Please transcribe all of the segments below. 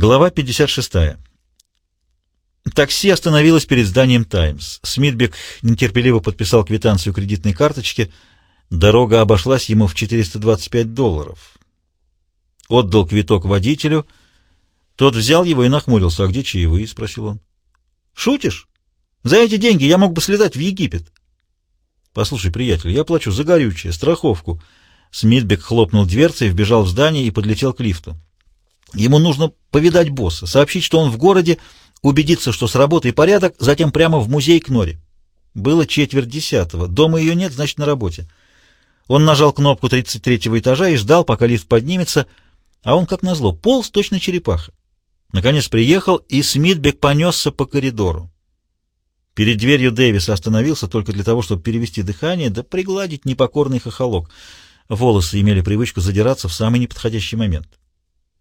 Глава 56. Такси остановилось перед зданием «Таймс». Смитбек нетерпеливо подписал квитанцию кредитной карточки. Дорога обошлась ему в 425 долларов. Отдал квиток водителю. Тот взял его и нахмурился. «А где чаевые?» — спросил он. «Шутишь? За эти деньги я мог бы слетать в Египет». «Послушай, приятель, я плачу за горючее, страховку». Смитбек хлопнул дверцей, вбежал в здание и подлетел к лифту. Ему нужно повидать босса, сообщить, что он в городе, убедиться, что с работой порядок, затем прямо в музей к Норе. Было четверть десятого. Дома ее нет, значит, на работе. Он нажал кнопку 33-го этажа и ждал, пока лифт поднимется, а он, как назло, полз точно черепаха. Наконец приехал, и Смитбек понесся по коридору. Перед дверью Дэвиса остановился только для того, чтобы перевести дыхание да пригладить непокорный хохолок. Волосы имели привычку задираться в самый неподходящий момент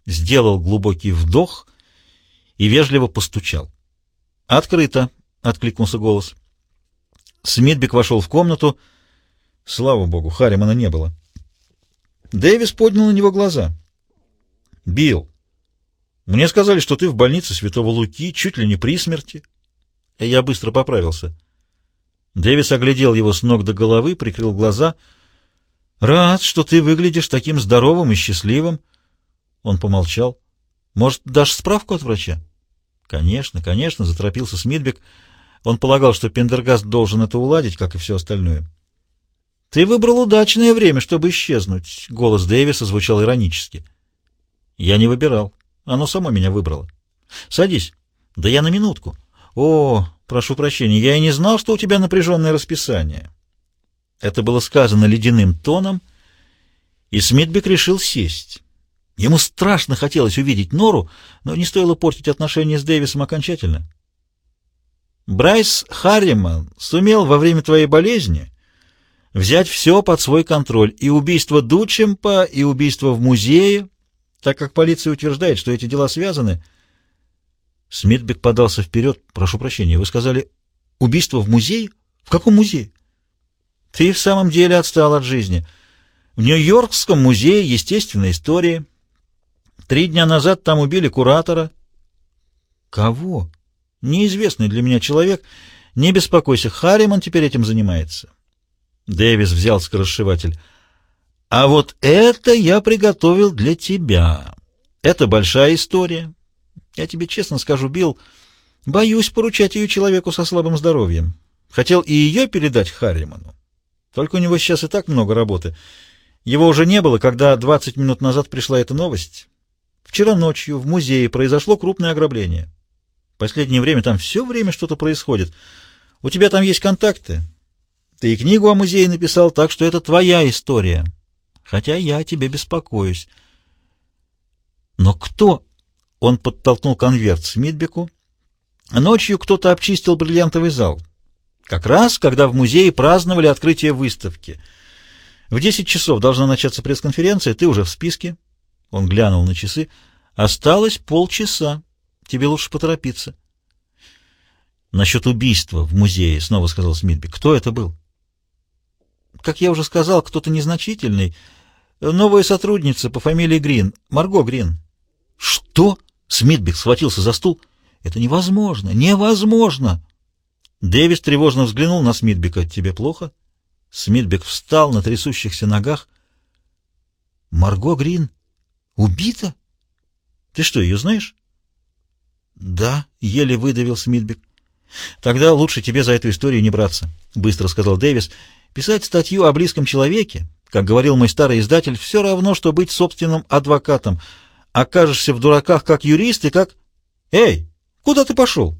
сделал глубокий вдох и вежливо постучал. «Открыто!» — откликнулся голос. Смитбек вошел в комнату. Слава богу, Харримана не было. Дэвис поднял на него глаза. «Билл, мне сказали, что ты в больнице Святого Луки, чуть ли не при смерти». Я быстро поправился. Дэвис оглядел его с ног до головы, прикрыл глаза. «Рад, что ты выглядишь таким здоровым и счастливым». Он помолчал. «Может, дашь справку от врача?» «Конечно, конечно», — заторопился Смитбек. Он полагал, что Пендергаст должен это уладить, как и все остальное. «Ты выбрал удачное время, чтобы исчезнуть», — голос Дэвиса звучал иронически. «Я не выбирал. Оно само меня выбрало. Садись. Да я на минутку. О, прошу прощения, я и не знал, что у тебя напряженное расписание». Это было сказано ледяным тоном, и Смитбек решил сесть. Ему страшно хотелось увидеть Нору, но не стоило портить отношения с Дэвисом окончательно. Брайс Харриман сумел во время твоей болезни взять все под свой контроль, и убийство Дучемпа, и убийство в музее, так как полиция утверждает, что эти дела связаны. Смитбек подался вперед. Прошу прощения, вы сказали, убийство в музее? В каком музее? Ты в самом деле отстал от жизни. В Нью-Йоркском музее естественной истории — Три дня назад там убили куратора. Кого? Неизвестный для меня человек. Не беспокойся, Харриман теперь этим занимается. Дэвис взял скоросшиватель. А вот это я приготовил для тебя. Это большая история. Я тебе честно скажу, Билл, боюсь поручать ее человеку со слабым здоровьем. Хотел и ее передать Харриману. Только у него сейчас и так много работы. Его уже не было, когда 20 минут назад пришла эта новость. Вчера ночью в музее произошло крупное ограбление. В последнее время там все время что-то происходит. У тебя там есть контакты. Ты и книгу о музее написал, так что это твоя история. Хотя я о тебе беспокоюсь. Но кто? Он подтолкнул конверт Смитбеку. Ночью кто-то обчистил бриллиантовый зал. Как раз, когда в музее праздновали открытие выставки. В 10 часов должна начаться пресс-конференция, ты уже в списке. Он глянул на часы. «Осталось полчаса. Тебе лучше поторопиться». «Насчет убийства в музее», — снова сказал Смитби. «Кто это был?» «Как я уже сказал, кто-то незначительный. Новая сотрудница по фамилии Грин. Марго Грин». «Что?» — Смитбек схватился за стул. «Это невозможно! Невозможно!» Дэвис тревожно взглянул на Смитбека. «Тебе плохо?» Смитбек встал на трясущихся ногах. «Марго Грин?» Убита? Ты что, ее знаешь? Да, еле выдавил Смитбек. Тогда лучше тебе за эту историю не браться, быстро сказал Дэвис. Писать статью о близком человеке, как говорил мой старый издатель, все равно, что быть собственным адвокатом. Окажешься в дураках как юрист и как... Эй, куда ты пошел?